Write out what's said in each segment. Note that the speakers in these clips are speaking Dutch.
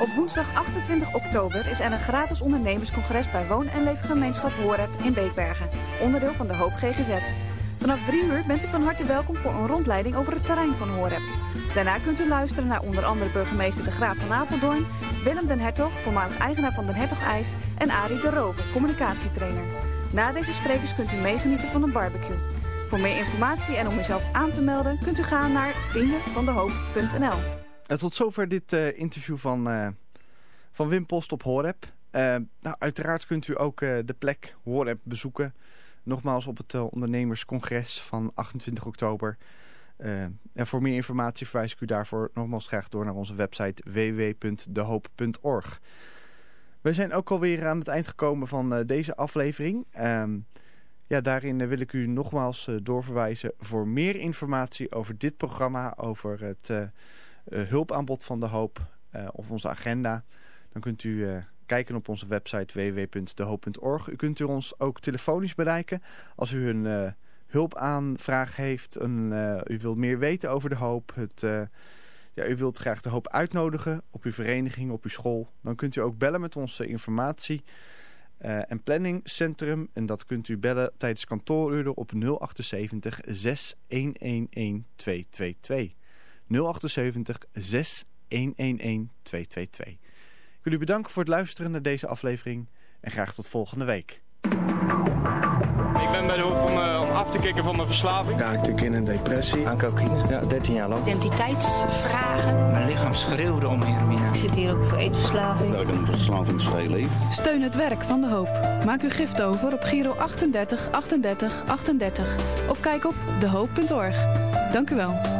Op woensdag 28 oktober is er een gratis ondernemerscongres bij Woon- en Leefgemeenschap Horeb in Beekbergen, onderdeel van de Hoop GGZ. Vanaf 3 uur bent u van harte welkom voor een rondleiding over het terrein van Horeb. Daarna kunt u luisteren naar onder andere burgemeester De Graaf van Apeldoorn, Willem den Hertog, voormalig eigenaar van Den Hertog IJs en Arie de Rover, communicatietrainer. Na deze sprekers kunt u meegenieten van een barbecue. Voor meer informatie en om uzelf aan te melden kunt u gaan naar vriendenvandehoop.nl. Tot zover dit uh, interview van, uh, van Wim Post op Horeb. Uh, nou, uiteraard kunt u ook de plek Horeb bezoeken. Nogmaals op het ondernemerscongres van 28 oktober. en voor meer informatie verwijs ik u daarvoor nogmaals graag door naar onze website www.dehoop.org. We zijn ook alweer aan het eind gekomen van deze aflevering. Ehm, ja, daarin wil ik u nogmaals doorverwijzen voor meer informatie over dit programma, over het hulpaanbod van de hoop uh, of onze agenda, dan kunt u uh, kijken op onze website www.dehoop.org. U kunt u ons ook telefonisch bereiken als u een hulpaanvraag heeft, een, u wilt meer weten over de hoop, het, ja, u wilt graag de hoop uitnodigen op uw vereniging, op uw school, dan kunt u ook bellen met onze informatie. En planningcentrum. En dat kunt u bellen tijdens kantooruren op 078 6111 222. 078 6111 222. Ik wil u bedanken voor het luisteren naar deze aflevering en graag tot volgende week. Ik ben bij de hoek om, uh, om af te kicken van mijn verslaving. Ja, ik in een depressie. Aan cocaïne. Ja, 13 jaar lang. Identiteitsvragen. Mijn lichaam schreeuwde om heroïne. Ik zit hier ook voor eetverslaving. Ja, ik heb een verslavingsvrij leven. Steun het werk van de hoop. Maak uw gift over op Giro 38 38 38 of kijk op dehoop.org. Dank u wel.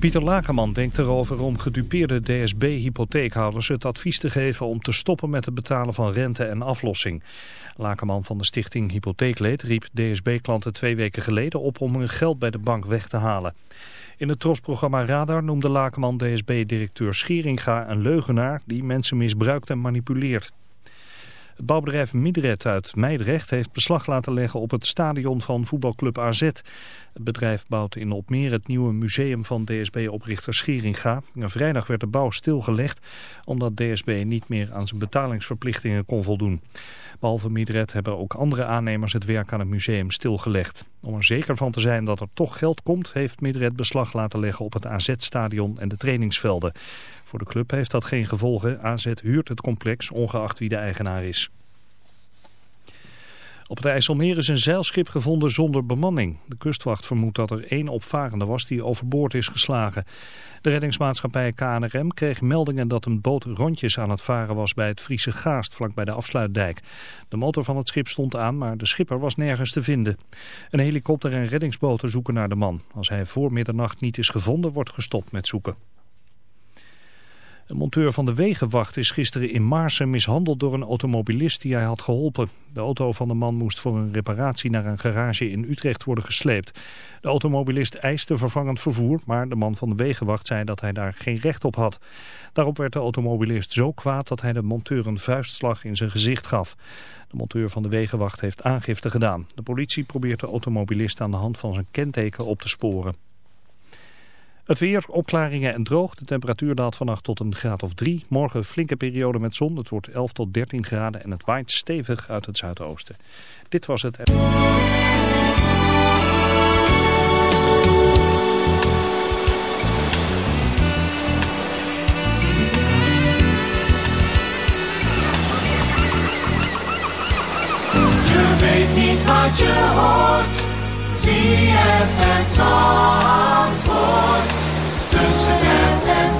Pieter Lakenman denkt erover om gedupeerde DSB-hypotheekhouders het advies te geven om te stoppen met het betalen van rente en aflossing. Lakenman van de stichting Hypotheekleed riep DSB-klanten twee weken geleden op om hun geld bij de bank weg te halen. In het trosprogramma Radar noemde Lakenman DSB-directeur Scheringa een leugenaar die mensen misbruikt en manipuleert. Het bouwbedrijf Midred uit Meidrecht heeft beslag laten leggen op het stadion van voetbalclub AZ. Het bedrijf bouwt in Opmeer het nieuwe museum van DSB-oprichter Scheringa. Vrijdag werd de bouw stilgelegd omdat DSB niet meer aan zijn betalingsverplichtingen kon voldoen. Behalve Midred hebben ook andere aannemers het werk aan het museum stilgelegd. Om er zeker van te zijn dat er toch geld komt, heeft Midred beslag laten leggen op het AZ-stadion en de trainingsvelden. Voor de club heeft dat geen gevolgen. AZ huurt het complex, ongeacht wie de eigenaar is. Op het IJsselmeer is een zeilschip gevonden zonder bemanning. De kustwacht vermoedt dat er één opvarende was die overboord is geslagen. De reddingsmaatschappij KNRM kreeg meldingen dat een boot rondjes aan het varen was bij het Friese Gaast, vlakbij de afsluitdijk. De motor van het schip stond aan, maar de schipper was nergens te vinden. Een helikopter en reddingsboten zoeken naar de man. Als hij voor middernacht niet is gevonden, wordt gestopt met zoeken. Een monteur van de Wegenwacht is gisteren in Maarsen mishandeld door een automobilist die hij had geholpen. De auto van de man moest voor een reparatie naar een garage in Utrecht worden gesleept. De automobilist eiste vervangend vervoer, maar de man van de Wegenwacht zei dat hij daar geen recht op had. Daarop werd de automobilist zo kwaad dat hij de monteur een vuistslag in zijn gezicht gaf. De monteur van de Wegenwacht heeft aangifte gedaan. De politie probeert de automobilist aan de hand van zijn kenteken op te sporen. Het weer, opklaringen en droog. De temperatuur daalt vannacht tot een graad of 3. Morgen flinke periode met zon. Het wordt 11 tot 13 graden en het waait stevig uit het zuidoosten. Dit was het. Je weet niet wat je hoort. Zie antwoord tussen het en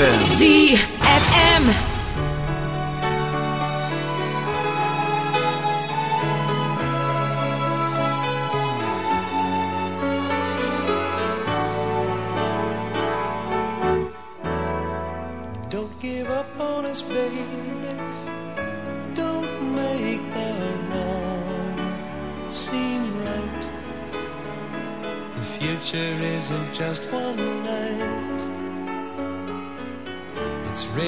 see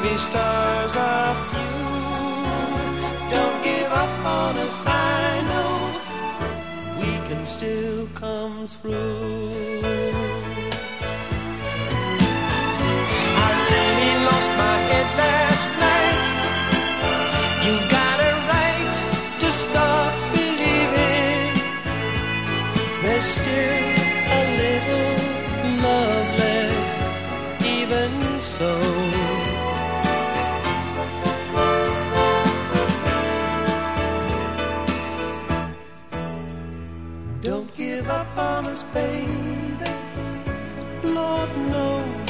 Maybe stars are few. Don't give up on us, I know we can still come through. I really lost my head last night. You've got a right to stop believing. There's still a little love left, even so.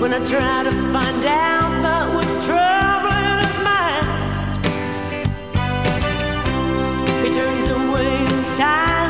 When I try to find out about what's troubling his mind, he turns away and sighs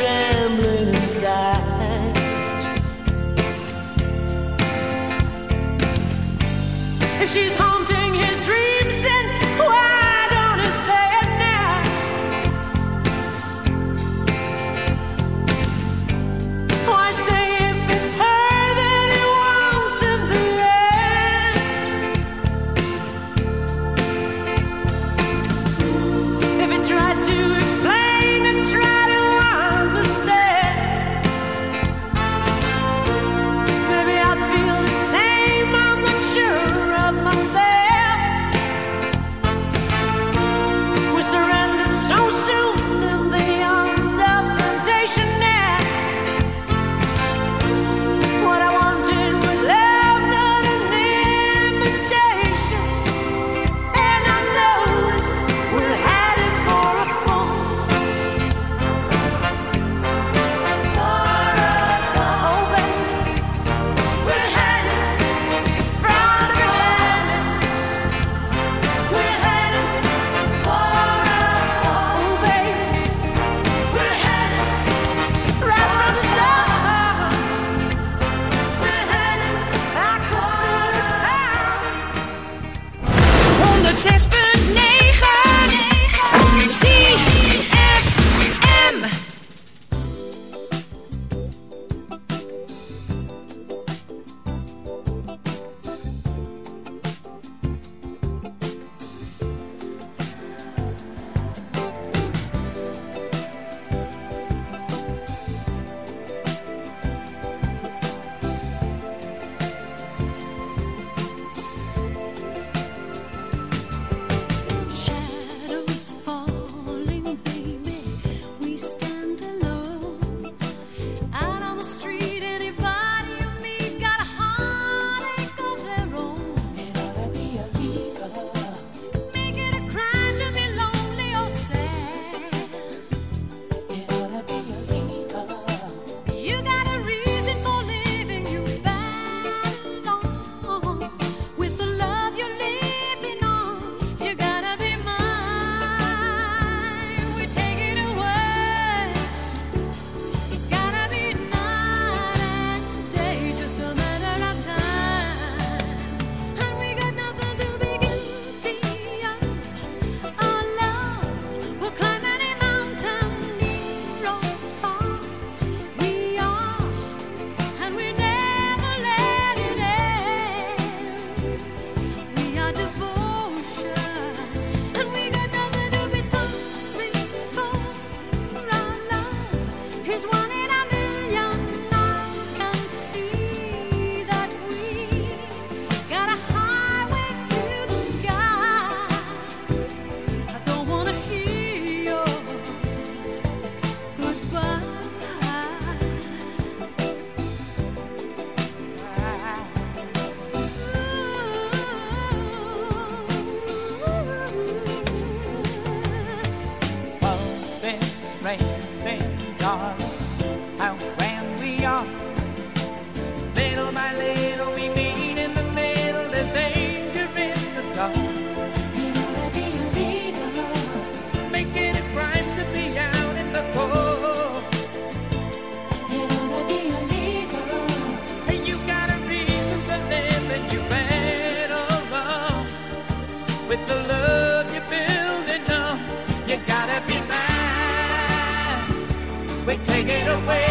take it away.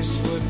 this would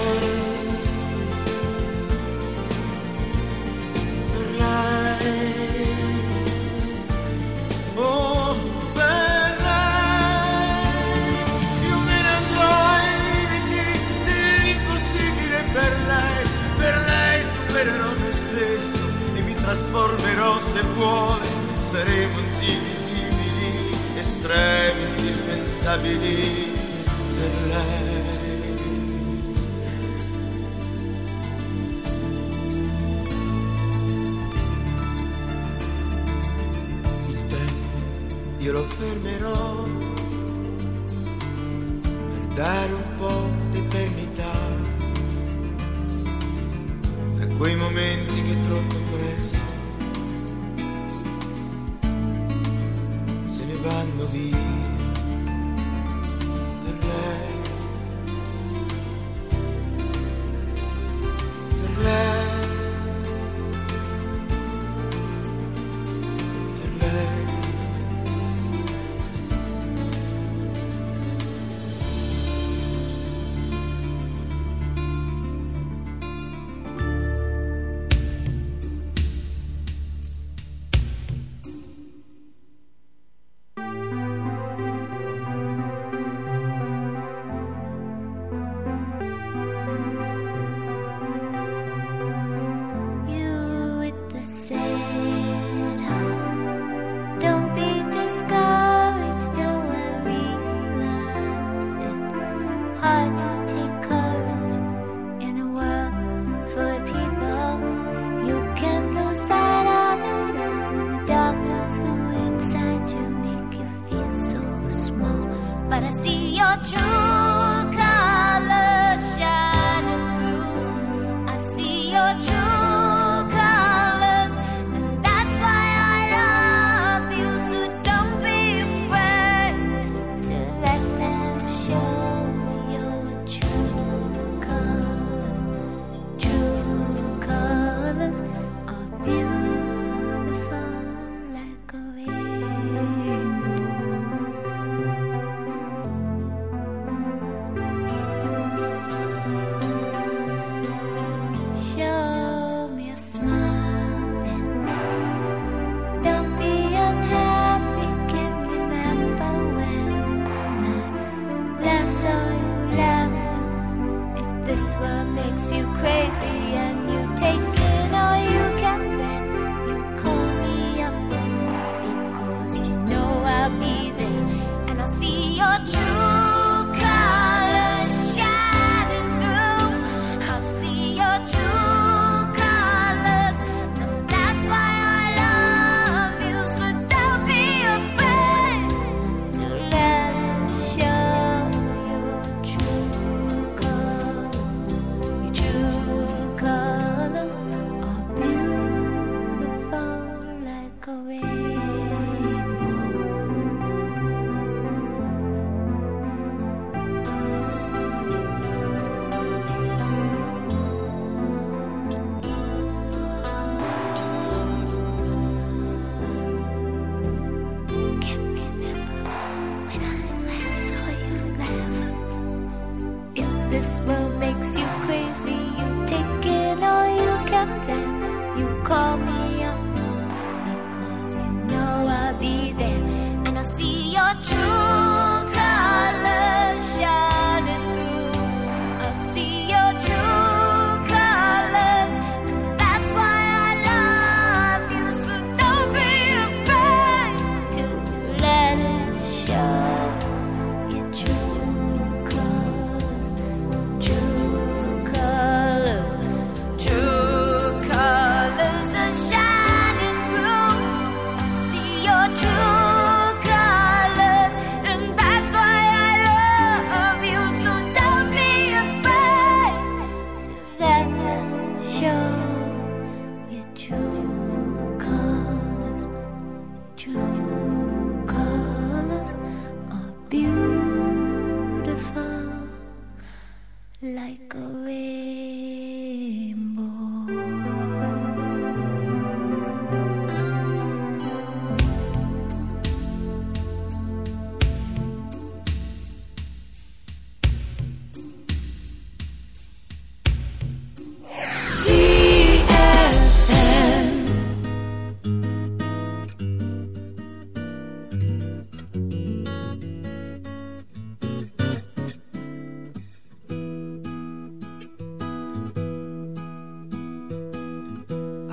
trasformerò se vuole, saremo indivisibili, estremi, indispensabili per lei. Io lo fermerò per dare un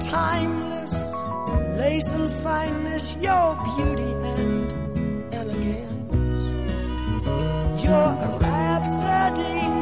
timeless, lace and fineness, your beauty and elegance. You're a rhapsody,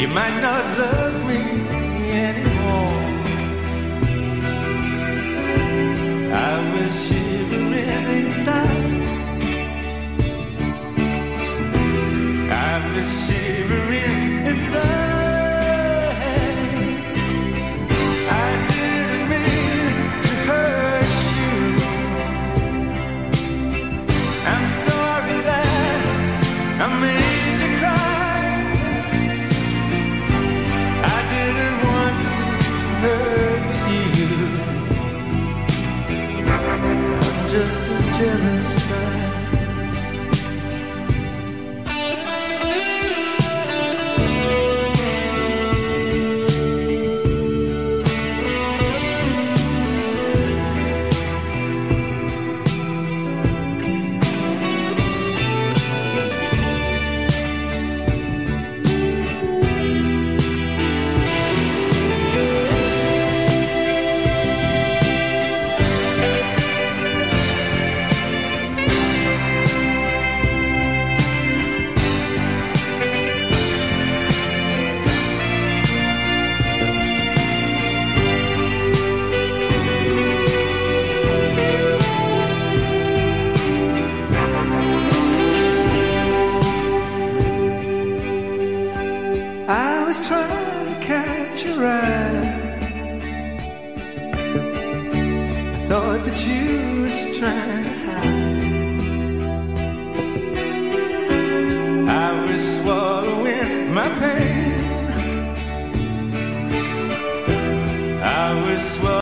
You might not love me anymore.